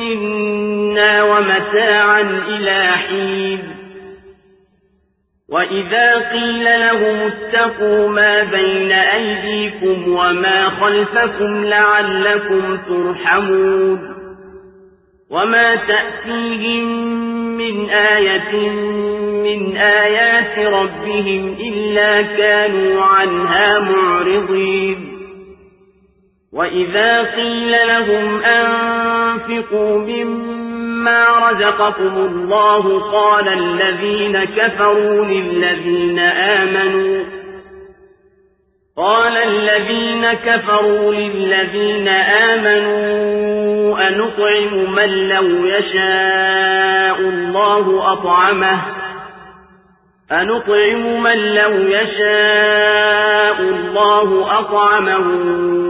منا ومتاعا إلى حين. وإذا قيل لهم اتقوا ما بين أيديكم وما خلفكم لعلكم ترحمون. وما تأتيهم من آية من آيات ربهم إلا كانوا عنها معرضين. وإذا قيل لهم أنفقوا مما رزقكم الله قال الذين كفروا للذين آمنوا قال الذين كفروا للذين آمنوا أنطعم من لو يشاء الله أطعمه أنطعم من لو يشاء الله أطعمه